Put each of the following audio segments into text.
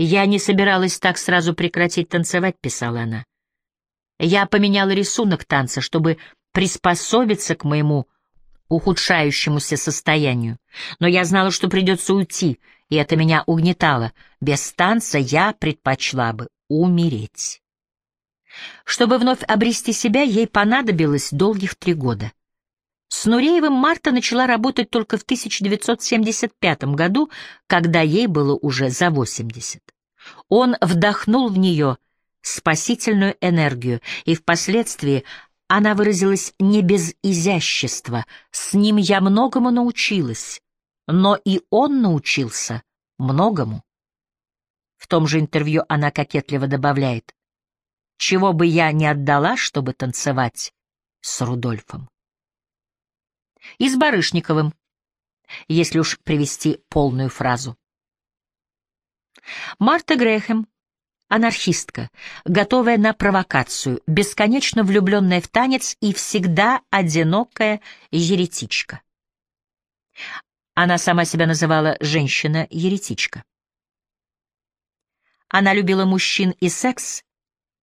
«Я не собиралась так сразу прекратить танцевать», — писала она. «Я поменяла рисунок танца, чтобы приспособиться к моему ухудшающемуся состоянию. Но я знала, что придется уйти, и это меня угнетало. Без танца я предпочла бы умереть. Чтобы вновь обрести себя, ей понадобилось долгих три года. С Нуреевым Марта начала работать только в 1975 году, когда ей было уже за 80. Он вдохнул в нее спасительную энергию, и впоследствии она выразилась не без изящества. С ним я многому научилась, но и он научился многому. В том же интервью она кокетливо добавляет, «Чего бы я не отдала, чтобы танцевать с Рудольфом». И с Барышниковым, если уж привести полную фразу. Марта Грэхэм анархистка, готовая на провокацию, бесконечно влюбленная в танец и всегда одинокая еретичка. Она сама себя называла «женщина-еретичка». Она любила мужчин и секс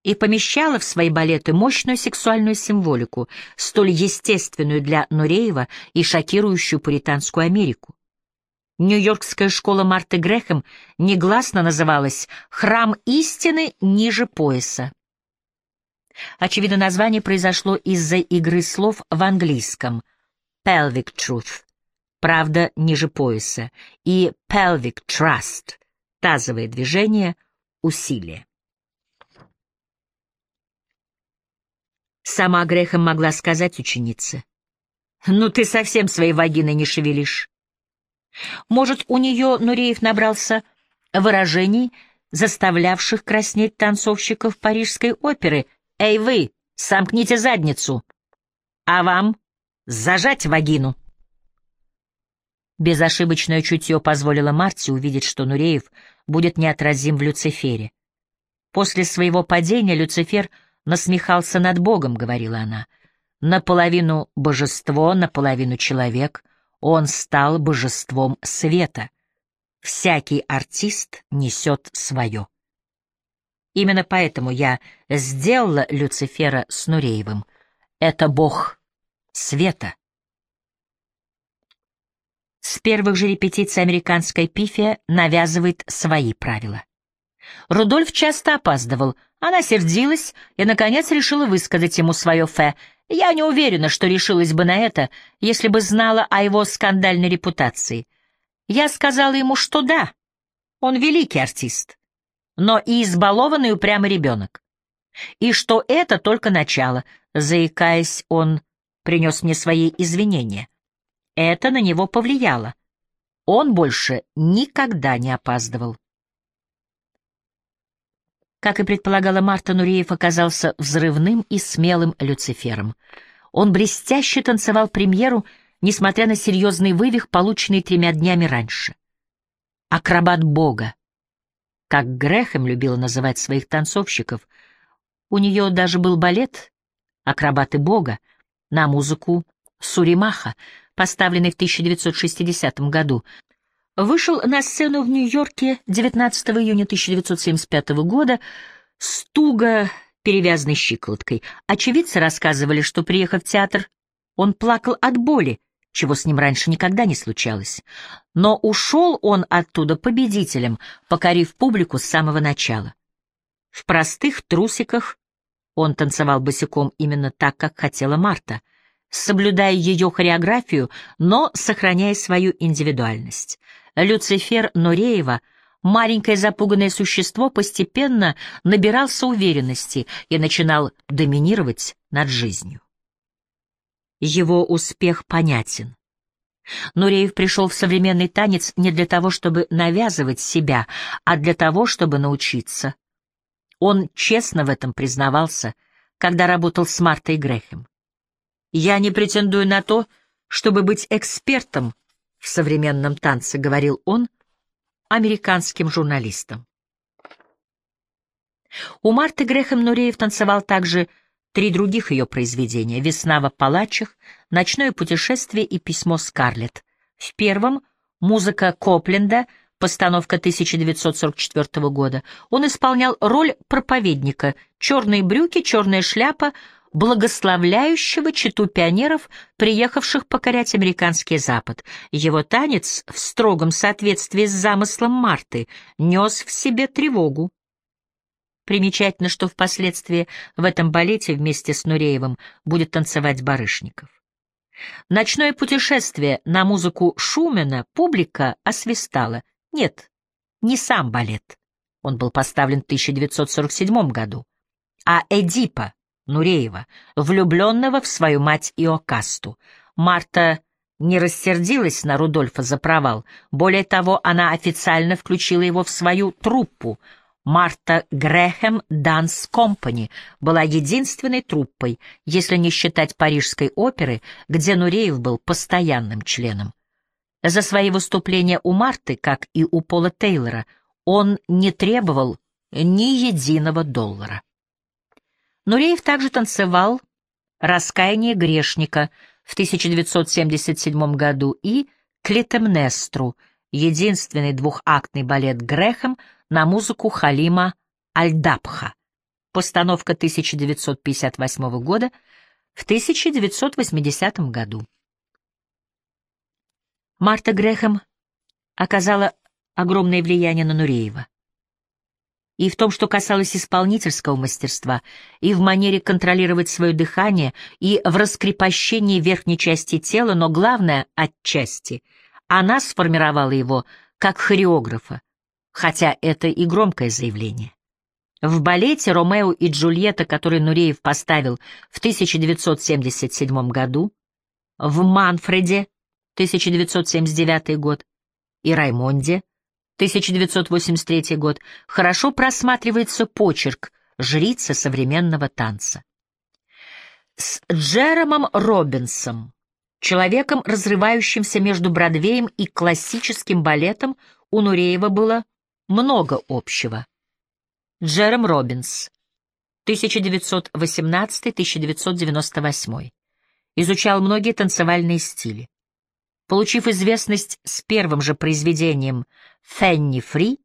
и помещала в свои балеты мощную сексуальную символику, столь естественную для Нуреева и шокирующую пуританскую Америку. Нью-Йоркская школа Марты Грэхэм негласно называлась «Храм истины ниже пояса». Очевидно, название произошло из-за игры слов в английском «pelvic truth» — «правда ниже пояса» и «pelvic trust» — «тазовое движение, усилие». Сама Грэхэм могла сказать ученице, «Ну ты совсем своей вагиной не шевелишь». Может, у нее Нуреев набрался выражений, заставлявших краснеть танцовщиков парижской оперы. «Эй вы, сомкните задницу! А вам зажать вагину!» Безошибочное чутье позволило Марте увидеть, что Нуреев будет неотразим в Люцифере. После своего падения Люцифер насмехался над Богом, говорила она. Наполовину божество, наполовину человек — он стал божеством света. Всякий артист несет свое. Именно поэтому я сделала Люцифера с Нуреевым. Это бог света. С первых же репетиций американская пифия навязывает свои правила. Рудольф часто опаздывал, она сердилась и, наконец, решила высказать ему свое фе — я не уверена, что решилась бы на это, если бы знала о его скандальной репутации. Я сказала ему, что да, он великий артист, но и избалованный упрямый ребенок. И что это только начало, заикаясь, он принес мне свои извинения. Это на него повлияло. Он больше никогда не опаздывал. Как и предполагала Марта, Нуреев оказался взрывным и смелым Люцифером. Он блестяще танцевал премьеру, несмотря на серьезный вывих, полученный тремя днями раньше. Акробат Бога, как Грехем любила называть своих танцовщиков. У нее даже был балет «Акробаты Бога» на музыку Суримаха, поставленный в 1960 году, вышел на сцену в Нью-Йорке 19 июня 1975 года с туго перевязанной щиколоткой. Очевидцы рассказывали, что, приехав в театр, он плакал от боли, чего с ним раньше никогда не случалось. Но ушел он оттуда победителем, покорив публику с самого начала. В простых трусиках он танцевал босиком именно так, как хотела Марта, соблюдая ее хореографию, но сохраняя свою индивидуальность. Люцифер Нуреева, маленькое запуганное существо, постепенно набирался уверенности и начинал доминировать над жизнью. Его успех понятен. Нуреев пришел в современный танец не для того, чтобы навязывать себя, а для того, чтобы научиться. Он честно в этом признавался, когда работал с Мартой Грехем. «Я не претендую на то, чтобы быть экспертом в современном танце, говорил он американским журналистам. У Марты Грехем Нуреев танцевал также три других ее произведения «Весна в Апалачах», «Ночное путешествие» и «Письмо Скарлетт». В первом — музыка Копленда, постановка 1944 года, он исполнял роль проповедника, черные брюки, черная шляпа, благословляющего читу пионеров, приехавших покорять американский Запад. Его танец, в строгом соответствии с замыслом Марты, нес в себе тревогу. Примечательно, что впоследствии в этом балете вместе с Нуреевым будет танцевать Барышников. Ночное путешествие на музыку Шумена публика освистала. Нет, не сам балет. Он был поставлен в 1947 году. А Эдипа, Нуреева, влюбленного в свою мать Иокасту. Марта не рассердилась на Рудольфа за провал. Более того, она официально включила его в свою труппу. Марта Грэхэм Данс Компани была единственной труппой, если не считать Парижской оперы, где Нуреев был постоянным членом. За свои выступления у Марты, как и у Пола Тейлора, он не требовал ни единого доллара. Нуреев также танцевал «Раскаяние грешника» в 1977 году и «Клитемнестру», единственный двухактный балет Грехом на музыку Халима Альдабха, постановка 1958 года в 1980 году. Марта Грехем оказала огромное влияние на Нуреева и в том, что касалось исполнительского мастерства, и в манере контролировать свое дыхание, и в раскрепощении верхней части тела, но главное — отчасти. Она сформировала его как хореографа, хотя это и громкое заявление. В балете «Ромео и Джульетта», который Нуреев поставил в 1977 году, в «Манфреде» 1979 год и «Раймонде» 1983 год, хорошо просматривается почерк жрицы современного танца. С Джеромом Робинсом, человеком, разрывающимся между Бродвеем и классическим балетом, у Нуреева было много общего. Джером Робинс, 1918-1998, изучал многие танцевальные стили. Получив известность с первым же произведением «Фенни Фри»,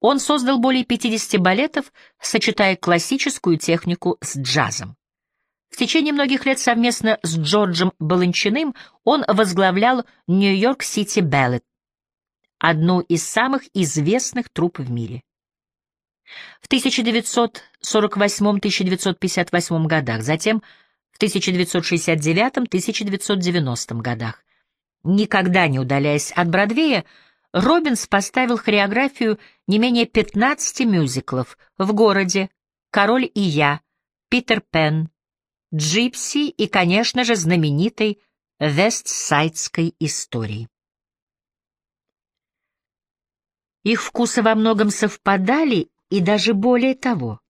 он создал более 50 балетов, сочетая классическую технику с джазом. В течение многих лет совместно с Джорджем Баланчиным он возглавлял Нью-Йорк-Сити Балет, одну из самых известных труп в мире. В 1948-1958 годах, затем в 1969-1990 годах Никогда не удаляясь от Бродвея, Робинс поставил хореографию не менее 15 мюзиклов в городе «Король и я», «Питер Пен», «Джипси» и, конечно же, знаменитой «Вестсайдской истории». Их вкусы во многом совпадали, и даже более того.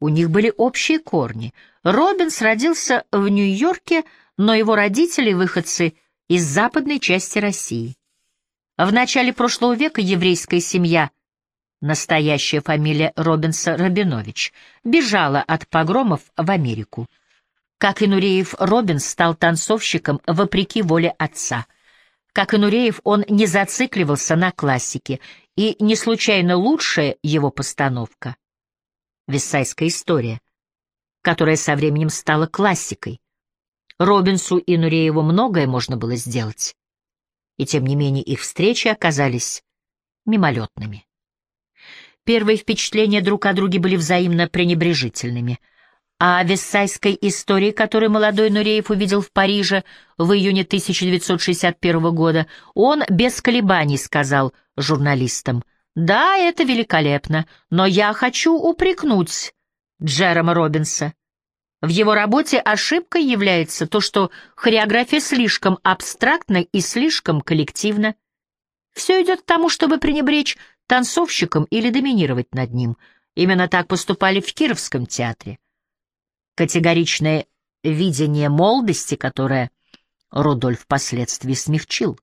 У них были общие корни. Робинс родился в Нью-Йорке, но его родители, выходцы из западной части России. В начале прошлого века еврейская семья, настоящая фамилия Робинса Рабинович, бежала от погромов в Америку. Как и Нуреев, Робинс стал танцовщиком вопреки воле отца. Как и Нуреев, он не зацикливался на классике, и не случайно лучшая его постановка — «Виссайская история», которая со временем стала классикой. Робинсу и Нурееву многое можно было сделать. И тем не менее их встречи оказались мимолетными. Первые впечатления друг о друге были взаимно пренебрежительными. А о Вессайской истории, которую молодой Нуреев увидел в Париже в июне 1961 года, он без колебаний сказал журналистам, «Да, это великолепно, но я хочу упрекнуть Джерома Робинса. В его работе ошибкой является то, что хореография слишком абстрактна и слишком коллективна. Все идет к тому, чтобы пренебречь танцовщиком или доминировать над ним. Именно так поступали в Кировском театре. Категоричное видение молодости, которое Рудольф впоследствии смягчил.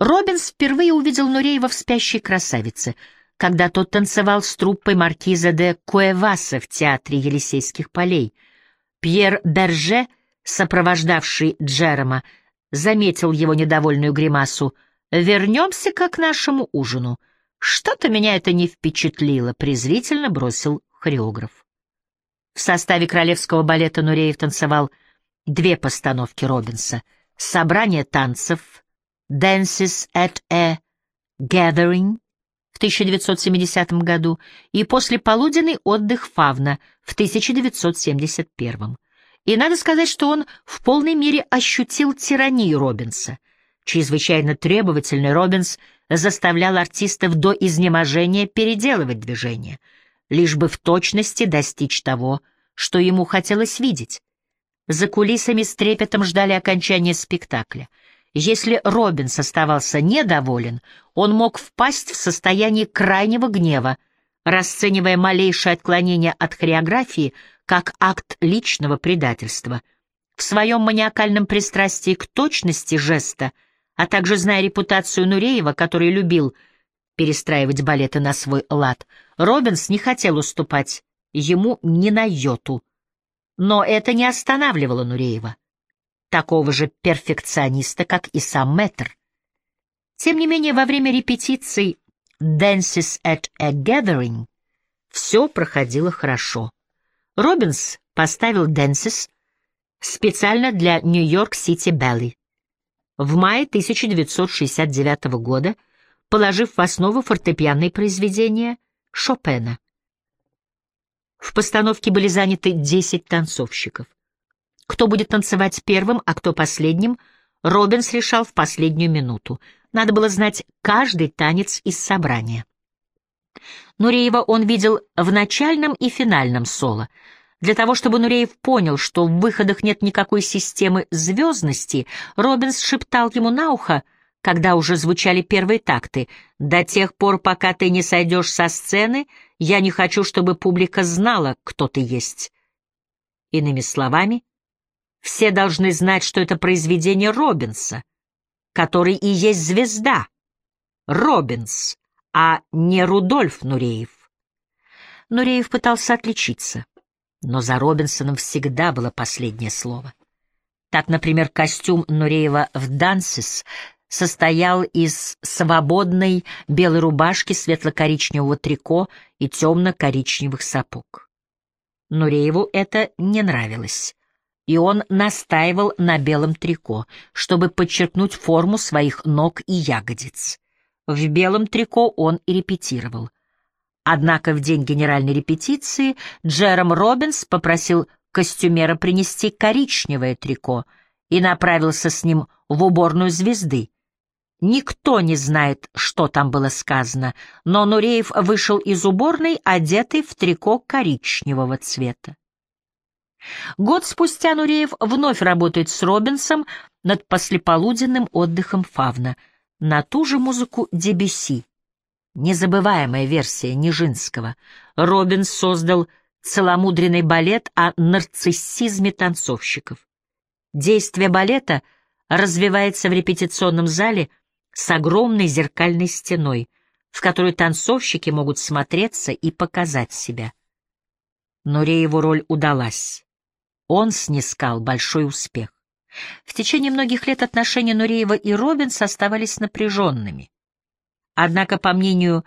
Робинс впервые увидел Нуреева в «Спящей красавице», когда тот танцевал с труппой маркиза де Куэваса в театре Елисейских полей. Пьер Берже, сопровождавший Джерома, заметил его недовольную гримасу. Вернемся-ка к нашему ужину. Что-то меня это не впечатлило, презрительно бросил хореограф. В составе королевского балета Нуреев танцевал две постановки Робинса. Собрание танцев «Dances at a Gathering» в 1970 году и послеполуденный отдых Фавна в 1971. И надо сказать, что он в полной мере ощутил тиранию Робинса. Чрезвычайно требовательный Робинс заставлял артистов до изнеможения переделывать движение, лишь бы в точности достичь того, что ему хотелось видеть. За кулисами с трепетом ждали окончания спектакля — если Робинс оставался недоволен, он мог впасть в состояние крайнего гнева, расценивая малейшее отклонение от хореографии как акт личного предательства. В своем маниакальном пристрастии к точности жеста, а также зная репутацию Нуреева, который любил перестраивать балеты на свой лад, Робинс не хотел уступать ему ни на йоту. Но это не останавливало Нуреева такого же перфекциониста, как и сам Мэтр. Тем не менее, во время репетиций «Dances at a Gathering» все проходило хорошо. Робинс поставил «Dances» специально для Нью-Йорк-Сити Белли. В мае 1969 года, положив в основу фортепианные произведения Шопена. В постановке были заняты 10 танцовщиков. Кто будет танцевать первым, а кто последним, Робинс решал в последнюю минуту. Надо было знать каждый танец из собрания. Нуреева он видел в начальном и финальном соло. Для того, чтобы Нуреев понял, что в выходах нет никакой системы звездности, Робинс шептал ему на ухо, когда уже звучали первые такты, «До тех пор, пока ты не сойдешь со сцены, я не хочу, чтобы публика знала, кто ты есть». Иными словами, все должны знать, что это произведение Робинса, который и есть звезда. Робинс, а не Рудольф Нуреев. Нуреев пытался отличиться, но за Робинсоном всегда было последнее слово. Так, например, костюм Нуреева в «Дансис» состоял из свободной белой рубашки, светло-коричневого трико и темно-коричневых сапог. Нурееву это не нравилось и он настаивал на белом трико, чтобы подчеркнуть форму своих ног и ягодиц. В белом трико он и репетировал. Однако в день генеральной репетиции Джером Робинс попросил костюмера принести коричневое трико и направился с ним в уборную звезды. Никто не знает, что там было сказано, но Нуреев вышел из уборной, одетый в трико коричневого цвета. Год спустя Нуреев вновь работает с Робинсом над послеполуденным отдыхом Фавна на ту же музыку Дебюсси. Незабываемая версия Нижинского. Робинс создал целомудренный балет о нарциссизме танцовщиков. Действие балета развивается в репетиционном зале с огромной зеркальной стеной, в которую танцовщики могут смотреться и показать себя. Нурееву роль удалась он снискал большой успех. В течение многих лет отношения Нуреева и Робинса оставались напряженными. Однако, по мнению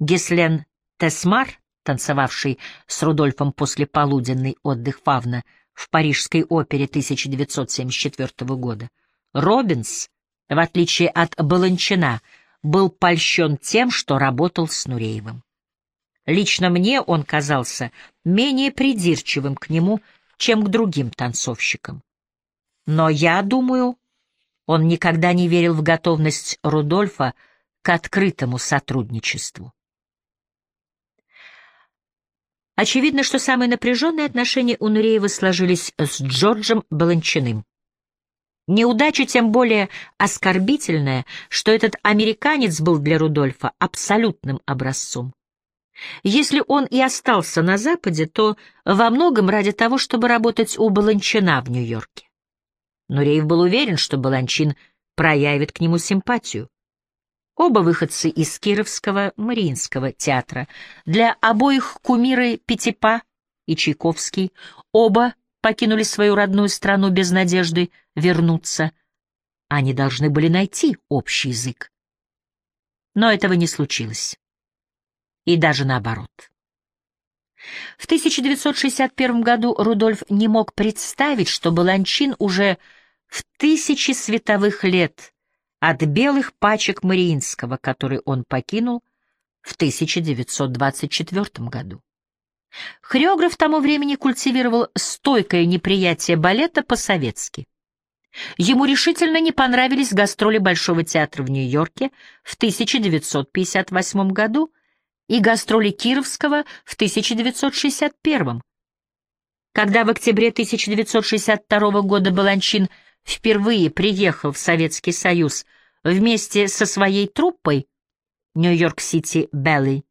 Геслен Тесмар, танцевавший с Рудольфом после полуденный отдых Фавна в Парижской опере 1974 года, Робинс, в отличие от Баланчина, был польщен тем, что работал с Нуреевым. Лично мне он казался менее придирчивым к нему, чем к другим танцовщикам. Но я думаю, он никогда не верил в готовность Рудольфа к открытому сотрудничеству. Очевидно, что самые напряженные отношения у Нуреева сложились с Джорджем Баланчиным. Неудача тем более оскорбительная, что этот американец был для Рудольфа абсолютным образцом. Если он и остался на Западе, то во многом ради того, чтобы работать у Баланчина в Нью-Йорке. Но Рейв был уверен, что Баланчин проявит к нему симпатию. Оба выходцы из Кировского Мариинского театра, для обоих кумиры Пятипа и Чайковский, оба покинули свою родную страну без надежды вернуться. Они должны были найти общий язык. Но этого не случилось. И даже наоборот. В 1961 году Рудольф не мог представить, что Баланчин уже в тысячи световых лет от белых пачек Мариинского, который он покинул в 1924 году. Хореограф тому времени культивировал стойкое неприятие балета по-советски. Ему решительно не понравились гастроли Большого театра в Нью-Йорке в 1958 году и гастроли Кировского в 1961. Когда в октябре 1962 года Баланчин впервые приехал в Советский Союз вместе со своей труппой Нью-Йорк-Сити Белли,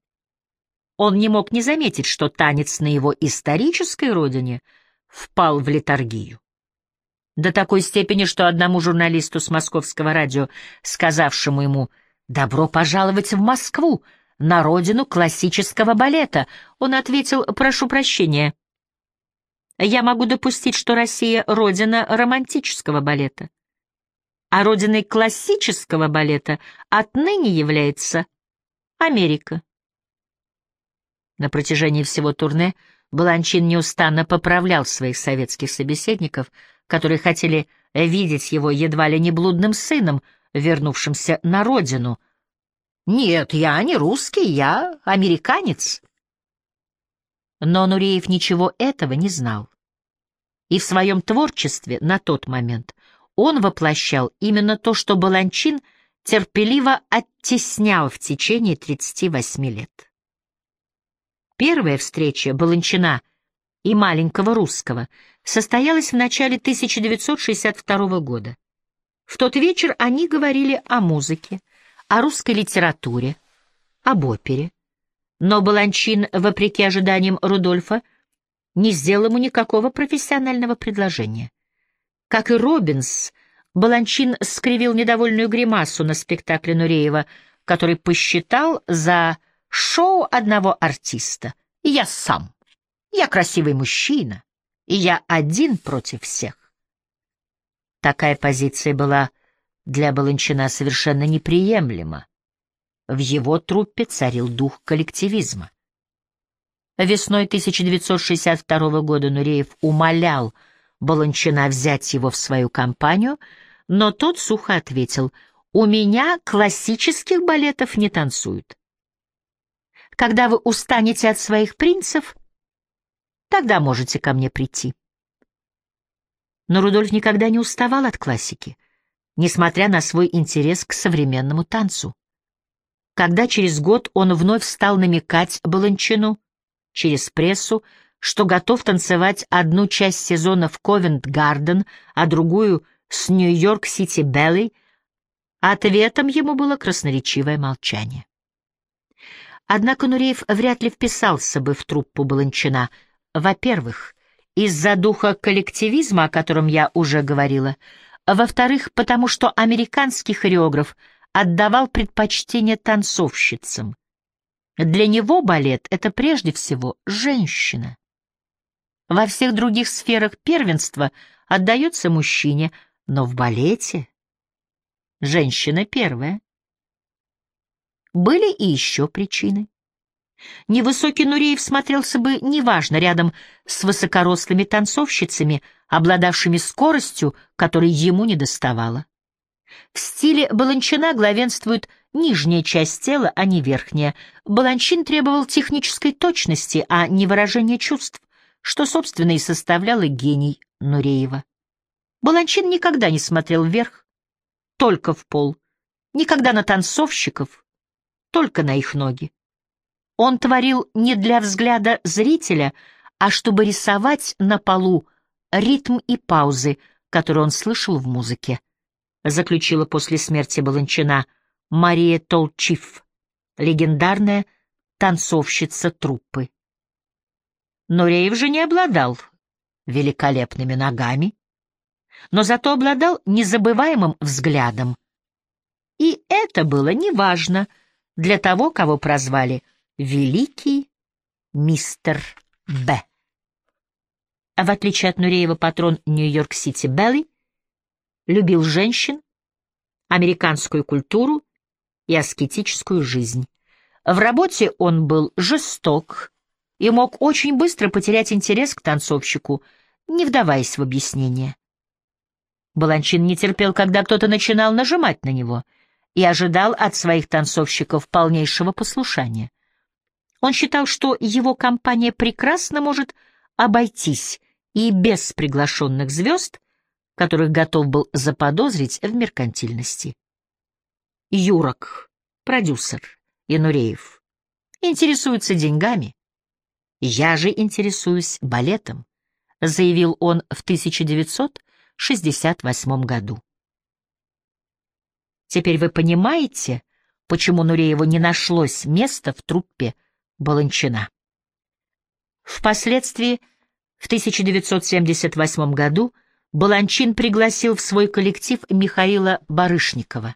он не мог не заметить, что танец на его исторической родине впал в летаргию. До такой степени, что одному журналисту с московского радио, сказавшему ему «Добро пожаловать в Москву!» На родину классического балета. Он ответил «Прошу прощения. Я могу допустить, что Россия — родина романтического балета. А родиной классического балета отныне является Америка». На протяжении всего турне Баланчин неустанно поправлял своих советских собеседников, которые хотели видеть его едва ли не блудным сыном, вернувшимся на родину — «Нет, я не русский, я американец». Но Нуреев ничего этого не знал. И в своем творчестве на тот момент он воплощал именно то, что Баланчин терпеливо оттеснял в течение 38 лет. Первая встреча Баланчина и маленького русского состоялась в начале 1962 года. В тот вечер они говорили о музыке, о русской литературе, об опере. Но Баланчин, вопреки ожиданиям Рудольфа, не сделал ему никакого профессионального предложения. Как и Робинс, Баланчин скривил недовольную гримасу на спектакле Нуреева, который посчитал за шоу одного артиста. «Я сам. Я красивый мужчина. И я один против всех». Такая позиция была для Баланчина совершенно неприемлемо. В его труппе царил дух коллективизма. Весной 1962 года Нуреев умолял Баланчина взять его в свою компанию, но тот сухо ответил, «У меня классических балетов не танцуют. Когда вы устанете от своих принцев, тогда можете ко мне прийти». Но Рудольф никогда не уставал от классики — несмотря на свой интерес к современному танцу. Когда через год он вновь стал намекать Баланчину через прессу, что готов танцевать одну часть сезона в Ковент-Гарден, а другую с Нью-Йорк-Сити Белли, ответом ему было красноречивое молчание. Однако Нуреев вряд ли вписался бы в труппу Баланчина. Во-первых, из-за духа коллективизма, о котором я уже говорила, — во-вторых, потому что американский хореограф отдавал предпочтение танцовщицам. Для него балет — это прежде всего женщина. Во всех других сферах первенства отдается мужчине, но в балете женщина первая. Были и еще причины. Невысокий Нуреев смотрелся бы неважно рядом с высокорослыми танцовщицами, обладавшими скоростью, которой ему не доставало. В стиле Баланчина главенствует нижняя часть тела, а не верхняя. Баланчин требовал технической точности, а не выражения чувств, что, собственно, и составляло гений Нуреева. Баланчин никогда не смотрел вверх, только в пол, никогда на танцовщиков, только на их ноги. Он творил не для взгляда зрителя, а чтобы рисовать на полу ритм и паузы, которые он слышал в музыке. Заключила после смерти Баланчина Мария Толчиф, легендарная танцовщица труппы. Но Реев же не обладал великолепными ногами, но зато обладал незабываемым взглядом. И это было неважно для того, кого прозвали «Великий мистер Б». А в отличие от Нуреева, патрон Нью-Йорк-Сити Белли любил женщин, американскую культуру и аскетическую жизнь. В работе он был жесток и мог очень быстро потерять интерес к танцовщику, не вдаваясь в объяснение. Баланчин не терпел, когда кто-то начинал нажимать на него, и ожидал от своих танцовщиков полнейшего послушания. Он считал, что его компания прекрасно может обойтись и без приглашенных звезд, которых готов был заподозрить в меркантильности. Юрок, продюсер, Януреев, интересуется деньгами. Я же интересуюсь балетом, заявил он в 1968 году. Теперь вы понимаете, почему Нурееву не нашлось места в труппе Баланчина. Впоследствии, в 1978 году, Баланчин пригласил в свой коллектив Михаила Барышникова.